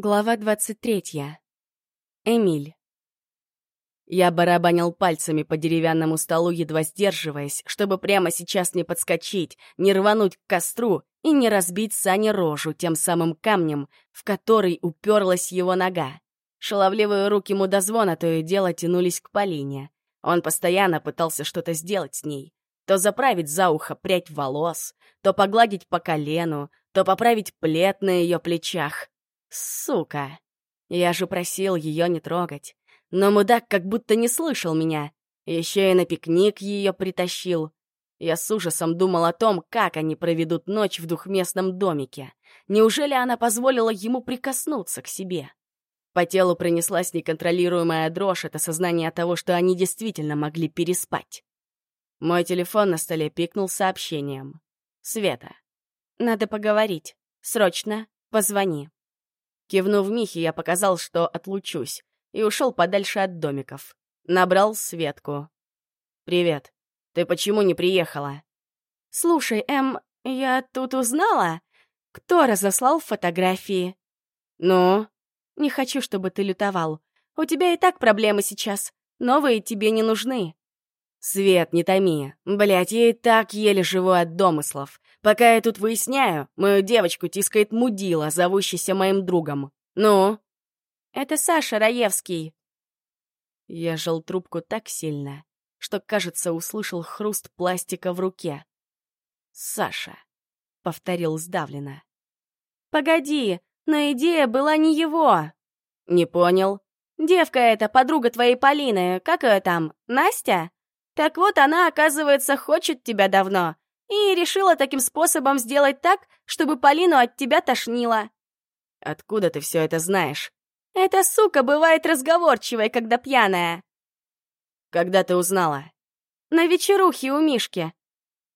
Глава 23. Эмиль. Я барабанил пальцами по деревянному столу, едва сдерживаясь, чтобы прямо сейчас не подскочить, не рвануть к костру и не разбить Сане рожу тем самым камнем, в который уперлась его нога. Шаловливые руки мудозвона то и дело тянулись к Полине. Он постоянно пытался что-то сделать с ней. То заправить за ухо прядь волос, то погладить по колену, то поправить плед на ее плечах. Сука! Я же просил ее не трогать. Но мудак как будто не слышал меня. Еще и на пикник ее притащил. Я с ужасом думал о том, как они проведут ночь в двухместном домике. Неужели она позволила ему прикоснуться к себе? По телу пронеслась неконтролируемая дрожь от осознания того, что они действительно могли переспать. Мой телефон на столе пикнул сообщением. «Света, надо поговорить. Срочно позвони». Кивнув Михе, я показал, что отлучусь, и ушел подальше от домиков. Набрал Светку. «Привет. Ты почему не приехала?» «Слушай, Эм, я тут узнала, кто разослал фотографии». «Ну?» «Не хочу, чтобы ты лютовал. У тебя и так проблемы сейчас. Новые тебе не нужны». «Свет, не томи. Блядь, я и так еле живу от домыслов. Пока я тут выясняю, мою девочку тискает мудила, зовущийся моим другом. Ну?» «Это Саша Раевский». Я жал трубку так сильно, что, кажется, услышал хруст пластика в руке. «Саша», — повторил сдавленно. «Погоди, но идея была не его». «Не понял». «Девка эта, подруга твоей Полины, как ее там, Настя?» Так вот, она, оказывается, хочет тебя давно. И решила таким способом сделать так, чтобы Полину от тебя тошнило. Откуда ты все это знаешь? Эта сука бывает разговорчивой, когда пьяная. Когда ты узнала? На вечерухе у Мишки.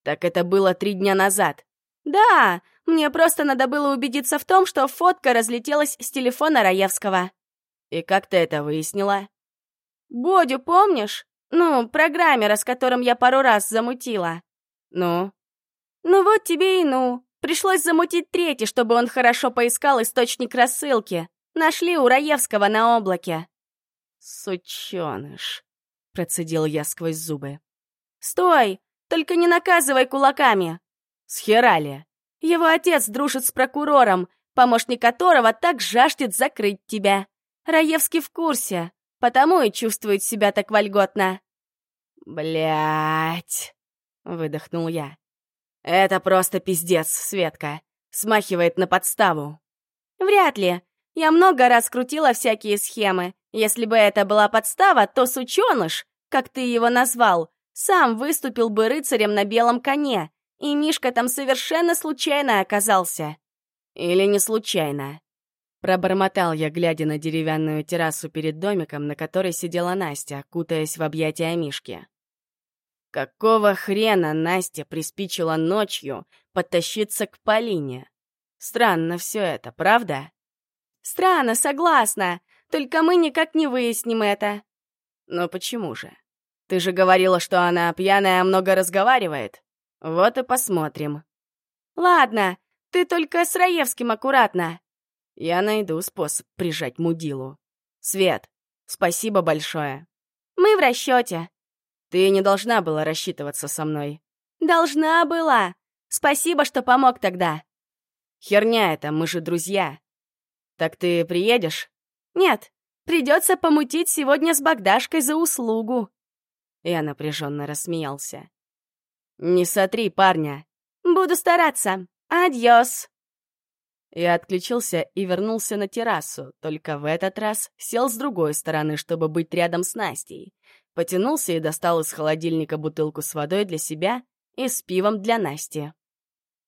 Так это было три дня назад. Да, мне просто надо было убедиться в том, что фотка разлетелась с телефона Раевского. И как ты это выяснила? Бодю помнишь? Ну, программера, с которым я пару раз замутила. Ну? Ну вот тебе и ну. Пришлось замутить третий, чтобы он хорошо поискал источник рассылки. Нашли у Раевского на облаке. Сученыш, процедил я сквозь зубы. Стой! Только не наказывай кулаками. Схерали. Его отец дружит с прокурором, помощник которого так жаждет закрыть тебя. Раевский в курсе потому и чувствует себя так вольготно. Блять, выдохнул я. Это просто пиздец, Светка. Смахивает на подставу. Вряд ли. Я много раз крутила всякие схемы. Если бы это была подстава, то сученыш, как ты его назвал, сам выступил бы рыцарем на белом коне, и Мишка там совершенно случайно оказался. Или не случайно. Пробормотал я, глядя на деревянную террасу перед домиком, на которой сидела Настя, кутаясь в объятия Мишки. Какого хрена Настя приспичила ночью подтащиться к Полине? Странно все это, правда? Странно, согласна. Только мы никак не выясним это. Но почему же? Ты же говорила, что она пьяная много разговаривает. Вот и посмотрим. Ладно, ты только с Раевским аккуратно. Я найду способ прижать мудилу. Свет, спасибо большое. Мы в расчете. Ты не должна была рассчитываться со мной. Должна была. Спасибо, что помог тогда. Херня это, мы же друзья. Так ты приедешь? Нет, придется помутить сегодня с Богдашкой за услугу. Я напряженно рассмеялся. Не сотри парня. Буду стараться. Адьос. Я отключился и вернулся на террасу, только в этот раз сел с другой стороны, чтобы быть рядом с Настей. Потянулся и достал из холодильника бутылку с водой для себя и с пивом для Насти.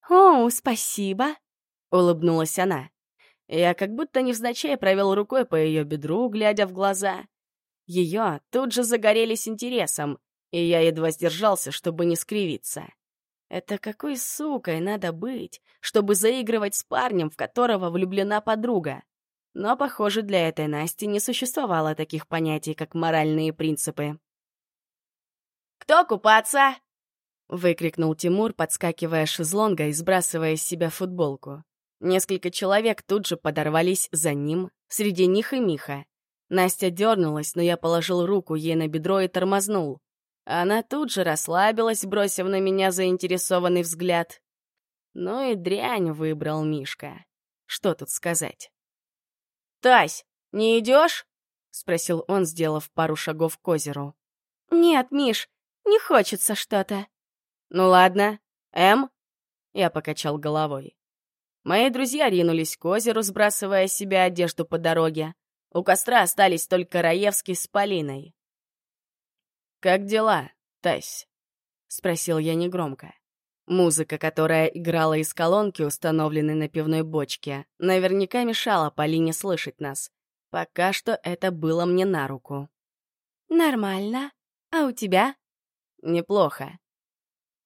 «О, спасибо!» — улыбнулась она. Я как будто невзначай провел рукой по ее бедру, глядя в глаза. Ее тут же загорелись интересом, и я едва сдержался, чтобы не скривиться. Это какой сукой надо быть, чтобы заигрывать с парнем, в которого влюблена подруга? Но, похоже, для этой Насти не существовало таких понятий, как моральные принципы. «Кто купаться?» — выкрикнул Тимур, подскакивая шезлонга и сбрасывая с себя футболку. Несколько человек тут же подорвались за ним, среди них и Миха. Настя дернулась, но я положил руку ей на бедро и тормознул. Она тут же расслабилась, бросив на меня заинтересованный взгляд. Ну и дрянь выбрал Мишка. Что тут сказать? «Тась, не идешь?» — спросил он, сделав пару шагов к озеру. «Нет, Миш, не хочется что-то». «Ну ладно. М?» Я покачал головой. Мои друзья ринулись к озеру, сбрасывая с себя одежду по дороге. У костра остались только Раевский с Полиной. «Как дела, Тась?» — спросил я негромко. Музыка, которая играла из колонки, установленной на пивной бочке, наверняка мешала Полине слышать нас. Пока что это было мне на руку. «Нормально. А у тебя?» «Неплохо».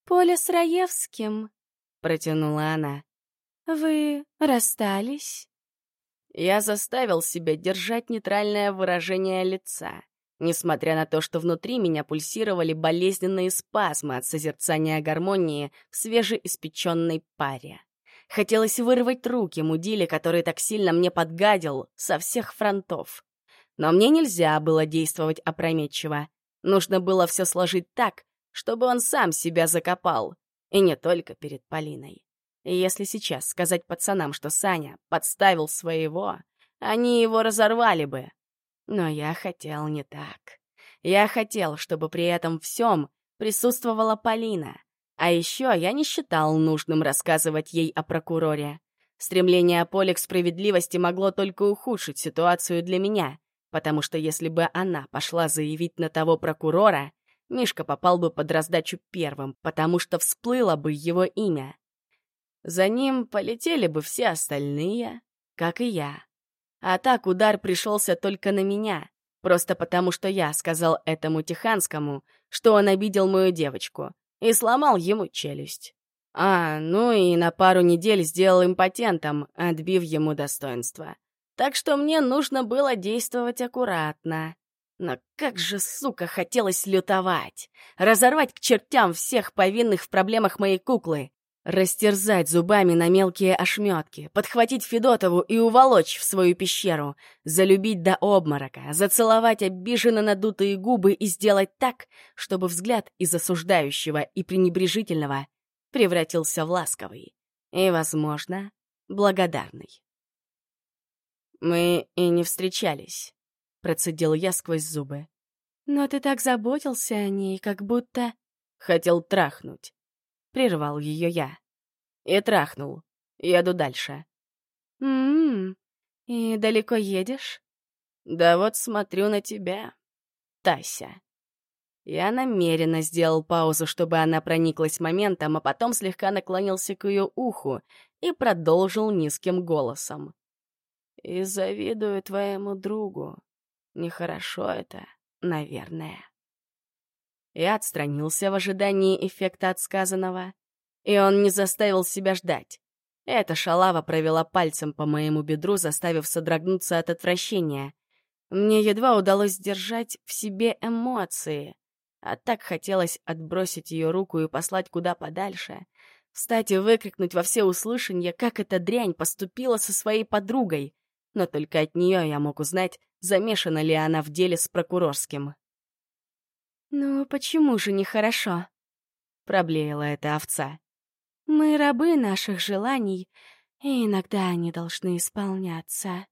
«Поля с Раевским», — протянула она. «Вы расстались?» Я заставил себя держать нейтральное выражение лица, несмотря на то, что внутри меня пульсировали болезненные спазмы от созерцания гармонии в свежеиспеченной паре. Хотелось вырвать руки Мудиле, который так сильно мне подгадил, со всех фронтов. Но мне нельзя было действовать опрометчиво. Нужно было все сложить так, чтобы он сам себя закопал. И не только перед Полиной. И если сейчас сказать пацанам, что Саня подставил своего, они его разорвали бы. Но я хотел не так. Я хотел, чтобы при этом всем присутствовала Полина. А еще я не считал нужным рассказывать ей о прокуроре. Стремление Поли к справедливости могло только ухудшить ситуацию для меня, потому что если бы она пошла заявить на того прокурора, Мишка попал бы под раздачу первым, потому что всплыло бы его имя. За ним полетели бы все остальные, как и я. А так удар пришелся только на меня, просто потому что я сказал этому Тиханскому, что он обидел мою девочку, и сломал ему челюсть. А, ну и на пару недель сделал импотентом, отбив ему достоинство. Так что мне нужно было действовать аккуратно. Но как же, сука, хотелось лютовать! Разорвать к чертям всех повинных в проблемах моей куклы! Растерзать зубами на мелкие ошметки, подхватить Федотову и уволочь в свою пещеру, залюбить до обморока, зацеловать обиженно надутые губы и сделать так, чтобы взгляд из осуждающего и пренебрежительного превратился в ласковый и, возможно, благодарный. «Мы и не встречались», — процедил я сквозь зубы. «Но ты так заботился о ней, как будто...» «Хотел трахнуть». — прервал ее я. И трахнул. Еду дальше. «М-м, и далеко едешь?» «Да вот смотрю на тебя, Тася». Я намеренно сделал паузу, чтобы она прониклась моментом, а потом слегка наклонился к ее уху и продолжил низким голосом. «И завидую твоему другу. Нехорошо это, наверное». Я отстранился в ожидании эффекта от сказанного, и он не заставил себя ждать. Эта шалава провела пальцем по моему бедру, заставив содрогнуться от отвращения. Мне едва удалось сдержать в себе эмоции, а так хотелось отбросить ее руку и послать куда подальше. Встать и выкрикнуть во все услышанье, как эта дрянь поступила со своей подругой. Но только от нее я мог узнать, замешана ли она в деле с прокурорским. «Ну, почему же нехорошо?» — проблеяла эта овца. «Мы рабы наших желаний, и иногда они должны исполняться».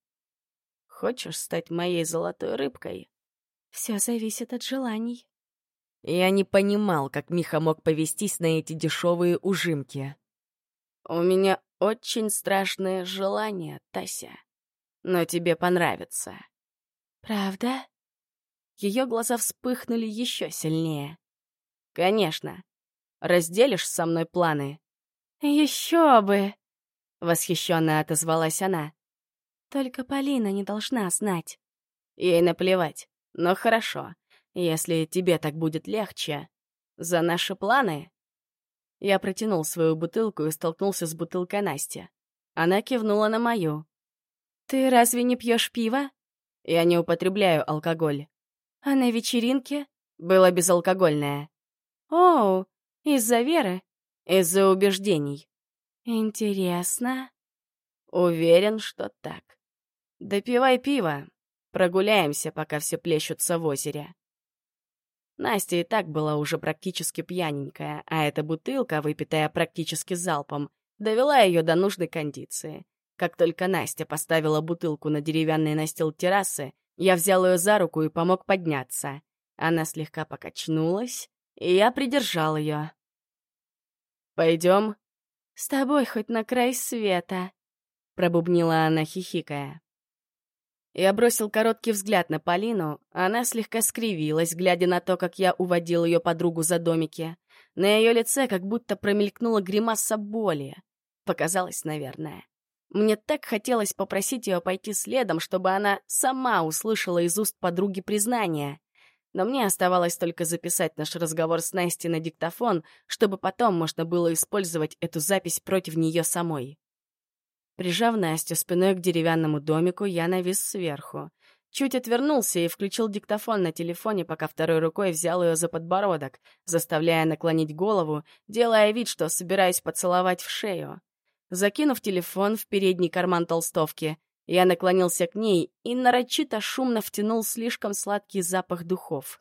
«Хочешь стать моей золотой рыбкой?» «Все зависит от желаний». Я не понимал, как Миха мог повестись на эти дешевые ужимки. «У меня очень страшное желание, Тася. Но тебе понравится». «Правда?» Ее глаза вспыхнули еще сильнее. «Конечно. Разделишь со мной планы?» «Еще бы!» — восхищенно отозвалась она. «Только Полина не должна знать». Ей наплевать. Но хорошо. Если тебе так будет легче. За наши планы? Я протянул свою бутылку и столкнулся с бутылкой Насти. Она кивнула на мою. «Ты разве не пьешь пиво?» «Я не употребляю алкоголь». А на вечеринке? Было безалкогольное. Оу, из-за веры? Из-за убеждений. Интересно. Уверен, что так. Допивай пиво. Прогуляемся, пока все плещутся в озере. Настя и так была уже практически пьяненькая, а эта бутылка, выпитая практически залпом, довела ее до нужной кондиции. Как только Настя поставила бутылку на деревянный настил террасы, я взял ее за руку и помог подняться. Она слегка покачнулась, и я придержал ее. «Пойдем?» «С тобой хоть на край света», — пробубнила она, хихикая. Я бросил короткий взгляд на Полину, она слегка скривилась, глядя на то, как я уводил ее подругу за домики. На ее лице как будто промелькнула гримаса боли. Показалось, наверное. Мне так хотелось попросить ее пойти следом, чтобы она сама услышала из уст подруги признание но мне оставалось только записать наш разговор с Настей на диктофон, чтобы потом можно было использовать эту запись против нее самой. Прижав Настю спиной к деревянному домику, я навис сверху. Чуть отвернулся и включил диктофон на телефоне, пока второй рукой взял ее за подбородок, заставляя наклонить голову, делая вид, что собираюсь поцеловать в шею. Закинув телефон в передний карман толстовки, я наклонился к ней и нарочито шумно втянул слишком сладкий запах духов.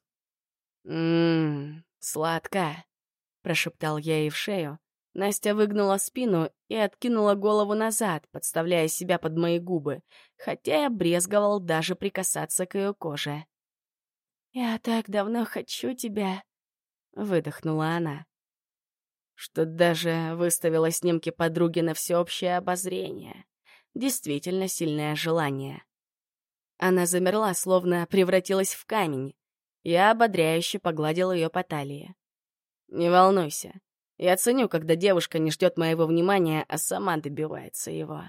«Ммм, сладко», — прошептал я ей в шею. Настя выгнула спину и откинула голову назад, подставляя себя под мои губы, хотя я брезговал даже прикасаться к ее коже. «Я так давно хочу тебя», — выдохнула она. Что даже выставила снимки подруги на всеобщее обозрение действительно сильное желание. Она замерла, словно превратилась в камень. Я ободряюще погладил ее по талии. «Не волнуйся. Я ценю, когда девушка не ждет моего внимания, а сама добивается его».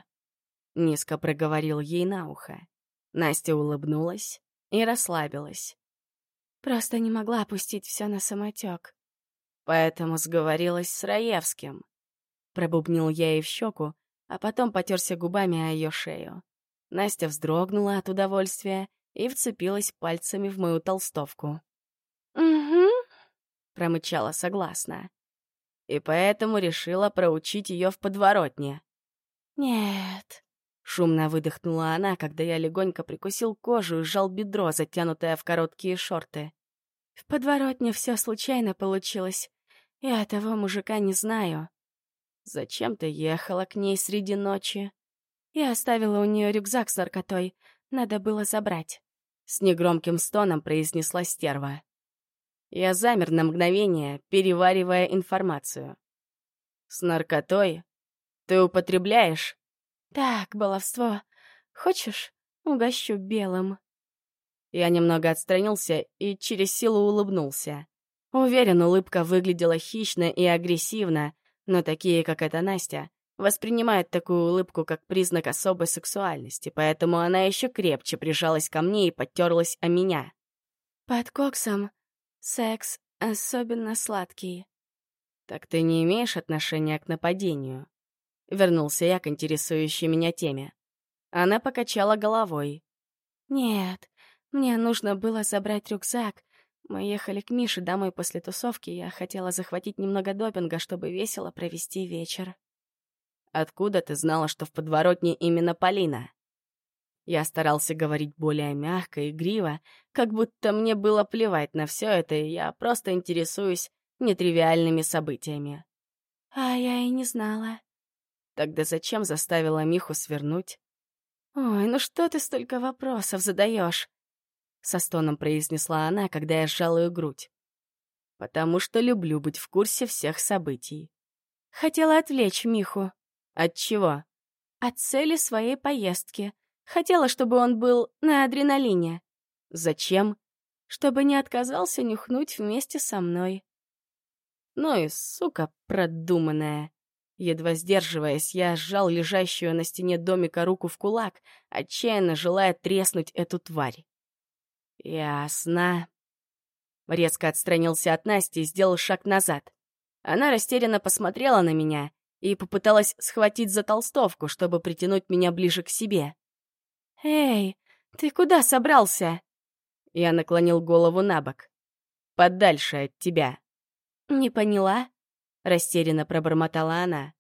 Низко проговорил ей на ухо. Настя улыбнулась и расслабилась. «Просто не могла опустить все на самотек. Поэтому сговорилась с Раевским. Пробубнил я ей в щеку, а потом потерся губами о ее шею. Настя вздрогнула от удовольствия и вцепилась пальцами в мою толстовку. «Угу», — промычала согласно. И поэтому решила проучить ее в подворотне. «Нет», — шумно выдохнула она, когда я легонько прикусил кожу и сжал бедро, затянутое в короткие шорты. «В подворотне все случайно получилось. Я того мужика не знаю. Зачем ты ехала к ней среди ночи? Я оставила у нее рюкзак с наркотой. Надо было забрать. С негромким стоном произнесла стерва. Я замер на мгновение, переваривая информацию. С наркотой? Ты употребляешь? Так, баловство. Хочешь, угощу белым? Я немного отстранился и через силу улыбнулся. Уверен, улыбка выглядела хищно и агрессивно, но такие, как эта Настя, воспринимают такую улыбку как признак особой сексуальности, поэтому она еще крепче прижалась ко мне и подтерлась о меня. «Под коксом секс особенно сладкий». «Так ты не имеешь отношения к нападению?» Вернулся я к интересующей меня теме. Она покачала головой. «Нет, мне нужно было забрать рюкзак, мы ехали к Мише домой после тусовки, я хотела захватить немного допинга, чтобы весело провести вечер. «Откуда ты знала, что в подворотне именно Полина?» Я старался говорить более мягко и игриво, как будто мне было плевать на все это, и я просто интересуюсь нетривиальными событиями. А я и не знала. Тогда зачем заставила Миху свернуть? Ой, ну что ты столько вопросов задаешь? Со стоном произнесла она, когда я сжал ее грудь. «Потому что люблю быть в курсе всех событий». Хотела отвлечь Миху. От чего? От цели своей поездки. Хотела, чтобы он был на адреналине. Зачем? Чтобы не отказался нюхнуть вместе со мной. Ну и сука продуманная. Едва сдерживаясь, я сжал лежащую на стене домика руку в кулак, отчаянно желая треснуть эту тварь. «Ясно». Резко отстранился от Насти и сделал шаг назад. Она растерянно посмотрела на меня и попыталась схватить за толстовку, чтобы притянуть меня ближе к себе. «Эй, ты куда собрался?» Я наклонил голову на бок. «Подальше от тебя». «Не поняла?» — растерянно пробормотала она.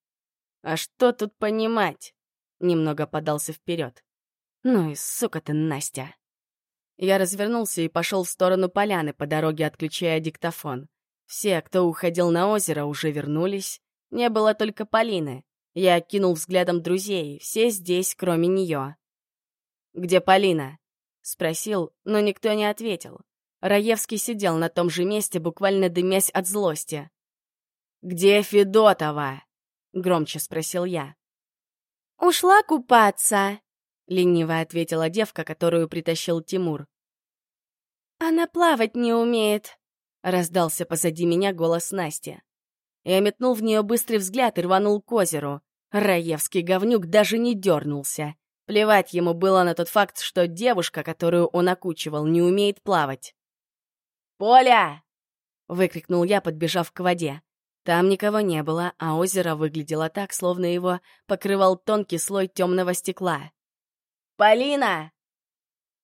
«А что тут понимать?» немного подался вперед. «Ну и сука ты, Настя!» Я развернулся и пошел в сторону поляны, по дороге отключая диктофон. Все, кто уходил на озеро, уже вернулись. Не было только Полины. Я кинул взглядом друзей, все здесь, кроме нее. «Где Полина?» — спросил, но никто не ответил. Раевский сидел на том же месте, буквально дымясь от злости. «Где Федотова?» — громче спросил я. «Ушла купаться», — лениво ответила девка, которую притащил Тимур. «Она плавать не умеет», — раздался позади меня голос Насти. Я метнул в нее быстрый взгляд и рванул к озеру. Раевский говнюк даже не дернулся. Плевать ему было на тот факт, что девушка, которую он окучивал, не умеет плавать. «Поля!» — выкрикнул я, подбежав к воде. Там никого не было, а озеро выглядело так, словно его покрывал тонкий слой темного стекла. «Полина!»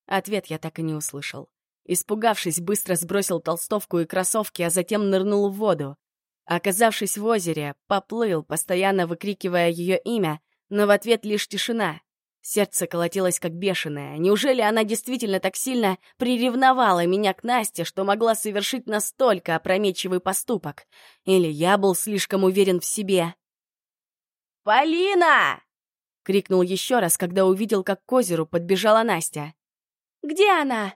Ответ я так и не услышал. Испугавшись, быстро сбросил толстовку и кроссовки, а затем нырнул в воду. Оказавшись в озере, поплыл, постоянно выкрикивая ее имя, но в ответ лишь тишина. Сердце колотилось как бешеное. Неужели она действительно так сильно приревновала меня к Насте, что могла совершить настолько опрометчивый поступок? Или я был слишком уверен в себе? «Полина!» — крикнул еще раз, когда увидел, как к озеру подбежала Настя. «Где она?»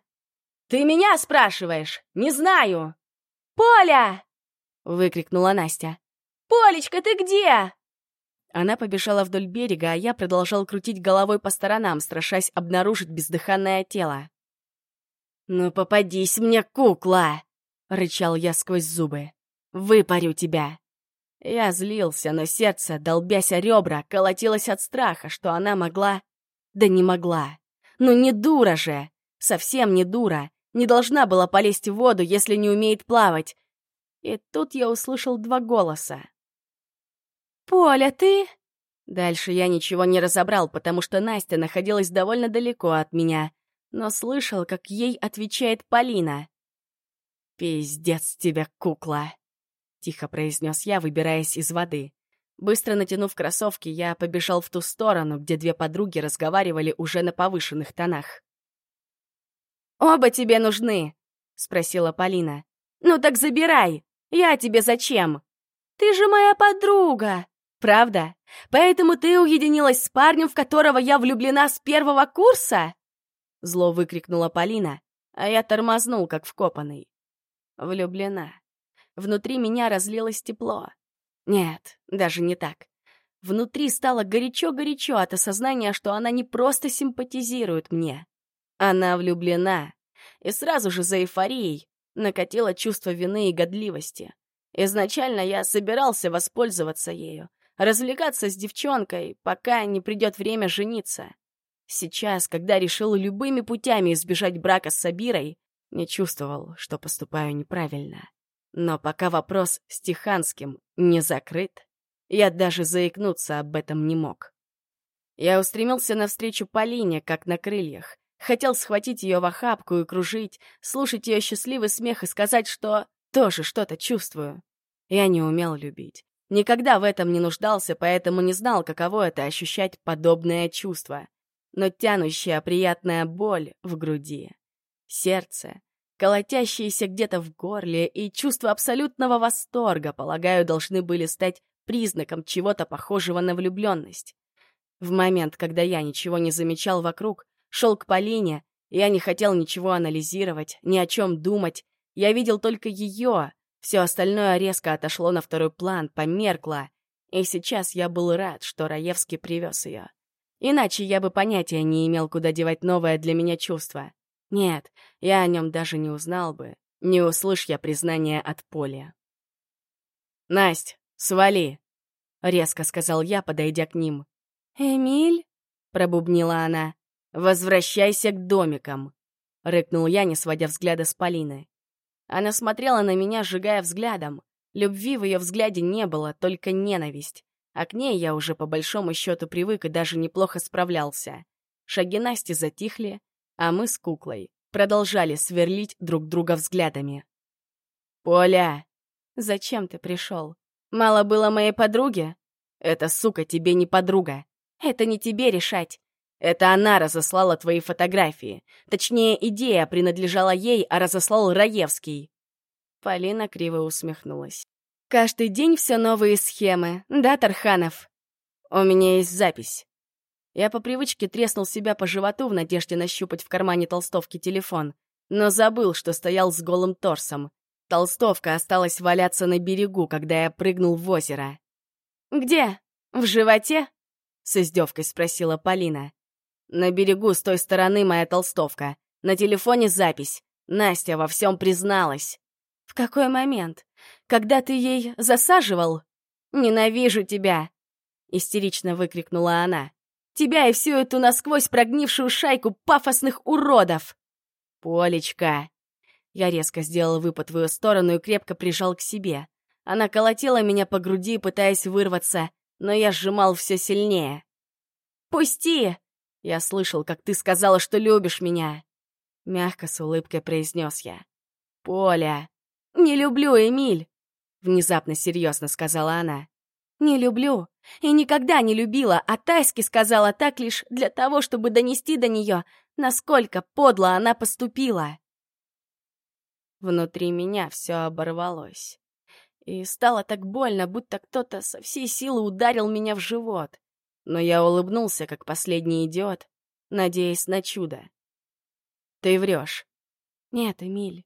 «Ты меня спрашиваешь? Не знаю!» «Поля!» — выкрикнула Настя. «Полечка, ты где?» Она побежала вдоль берега, а я продолжал крутить головой по сторонам, страшась обнаружить бездыханное тело. «Ну попадись мне, кукла!» — рычал я сквозь зубы. «Выпарю тебя!» Я злился, но сердце, долбясь о ребра, колотилось от страха, что она могла... Да не могла. Ну не дура же! Совсем не дура. Не должна была полезть в воду, если не умеет плавать. И тут я услышал два голоса. «Поля, ты...» Дальше я ничего не разобрал, потому что Настя находилась довольно далеко от меня, но слышал, как ей отвечает Полина. «Пиздец тебе, кукла!» — тихо произнес я, выбираясь из воды. Быстро натянув кроссовки, я побежал в ту сторону, где две подруги разговаривали уже на повышенных тонах. «Оба тебе нужны!» — спросила Полина. «Ну так забирай! Я тебе зачем?» «Ты же моя подруга!» Правда? Поэтому ты уединилась с парнем, в которого я влюблена с первого курса?» Зло выкрикнула Полина, а я тормознул, как вкопанный. Влюблена. Внутри меня разлилось тепло. Нет, даже не так. Внутри стало горячо-горячо от осознания, что она не просто симпатизирует мне. Она влюблена. И сразу же за эйфорией накатило чувство вины и годливости. Изначально я собирался воспользоваться ею, развлекаться с девчонкой, пока не придет время жениться. Сейчас, когда решил любыми путями избежать брака с Сабирой, не чувствовал, что поступаю неправильно. Но пока вопрос с Тиханским не закрыт, я даже заикнуться об этом не мог. Я устремился навстречу Полине, как на крыльях. Хотел схватить ее в охапку и кружить, слушать ее счастливый смех и сказать, что тоже что-то чувствую. Я не умел любить. Никогда в этом не нуждался, поэтому не знал, каково это ощущать подобное чувство. Но тянущая приятная боль в груди, сердце, колотящееся где-то в горле и чувство абсолютного восторга, полагаю, должны были стать признаком чего-то похожего на влюбленность. В момент, когда я ничего не замечал вокруг, шел к Полине, я не хотел ничего анализировать, ни о чем думать, я видел только ее, все остальное резко отошло на второй план, померкло. И сейчас я был рад, что Раевский привез ее. Иначе я бы понятия не имел, куда девать новое для меня чувство. Нет, я о нем даже не узнал бы. Не услышь я признания от Поля. «Насть, свали!» — резко сказал я, подойдя к ним. «Эмиль?» — пробубнила она. «Возвращайся к домикам!» — рыкнул я, не сводя взгляда с Полины. Она смотрела на меня, сжигая взглядом. Любви в ее взгляде не было, только ненависть. А к ней я уже по большому счету привык и даже неплохо справлялся. Шаги Насти затихли, а мы с куклой продолжали сверлить друг друга взглядами. «Поля, зачем ты пришел? Мало было моей подруги? Эта сука тебе не подруга. Это не тебе решать. Это она разослала твои фотографии. Точнее, идея принадлежала ей, а разослал Раевский. Полина криво усмехнулась. «Каждый день все новые схемы, да, Тарханов?» «У меня есть запись». Я по привычке треснул себя по животу в надежде нащупать в кармане толстовки телефон, но забыл, что стоял с голым торсом. Толстовка осталась валяться на берегу, когда я прыгнул в озеро. «Где? В животе?» — с издевкой спросила Полина. «На берегу с той стороны моя толстовка. На телефоне запись. Настя во всем призналась». «В какой момент? Когда ты ей засаживал? Ненавижу тебя!» — истерично выкрикнула она. «Тебя и всю эту насквозь прогнившую шайку пафосных уродов!» «Полечка!» Я резко сделал выпад в ее сторону и крепко прижал к себе. Она колотила меня по груди, пытаясь вырваться, но я сжимал все сильнее. «Пусти!» Я слышал, как ты сказала, что любишь меня. Мягко с улыбкой произнес я. «Поля!» «Не люблю, Эмиль!» Внезапно серьезно сказала она. «Не люблю. И никогда не любила, а Тайски сказала так лишь для того, чтобы донести до нее, насколько подло она поступила». Внутри меня все оборвалось. И стало так больно, будто кто-то со всей силы ударил меня в живот. Но я улыбнулся, как последний идиот, надеясь на чудо. «Ты врешь». «Нет, Эмиль».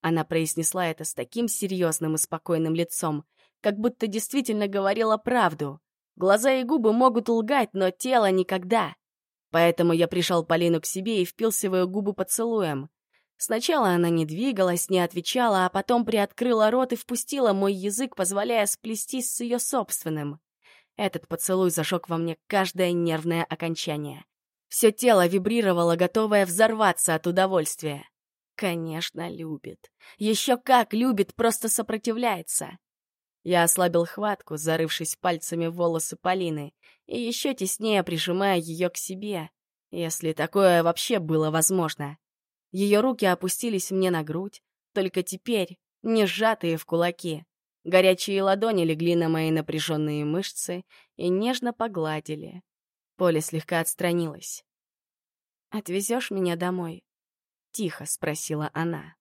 Она произнесла это с таким серьезным и спокойным лицом, как будто действительно говорила правду. Глаза и губы могут лгать, но тело никогда. Поэтому я прижал Полину к себе и впился в ее губы поцелуем. Сначала она не двигалась, не отвечала, а потом приоткрыла рот и впустила мой язык, позволяя сплестись с ее собственным. Этот поцелуй зажег во мне каждое нервное окончание. Все тело вибрировало, готовое взорваться от удовольствия. Конечно, любит. Еще как любит, просто сопротивляется. Я ослабил хватку, зарывшись пальцами в волосы Полины, и еще теснее прижимая ее к себе, если такое вообще было возможно. Ее руки опустились мне на грудь, только теперь не сжатые в кулаки. Горячие ладони легли на мои напряженные мышцы и нежно погладили. Поле слегка отстранилась. «Отвезешь меня домой?» — тихо спросила она.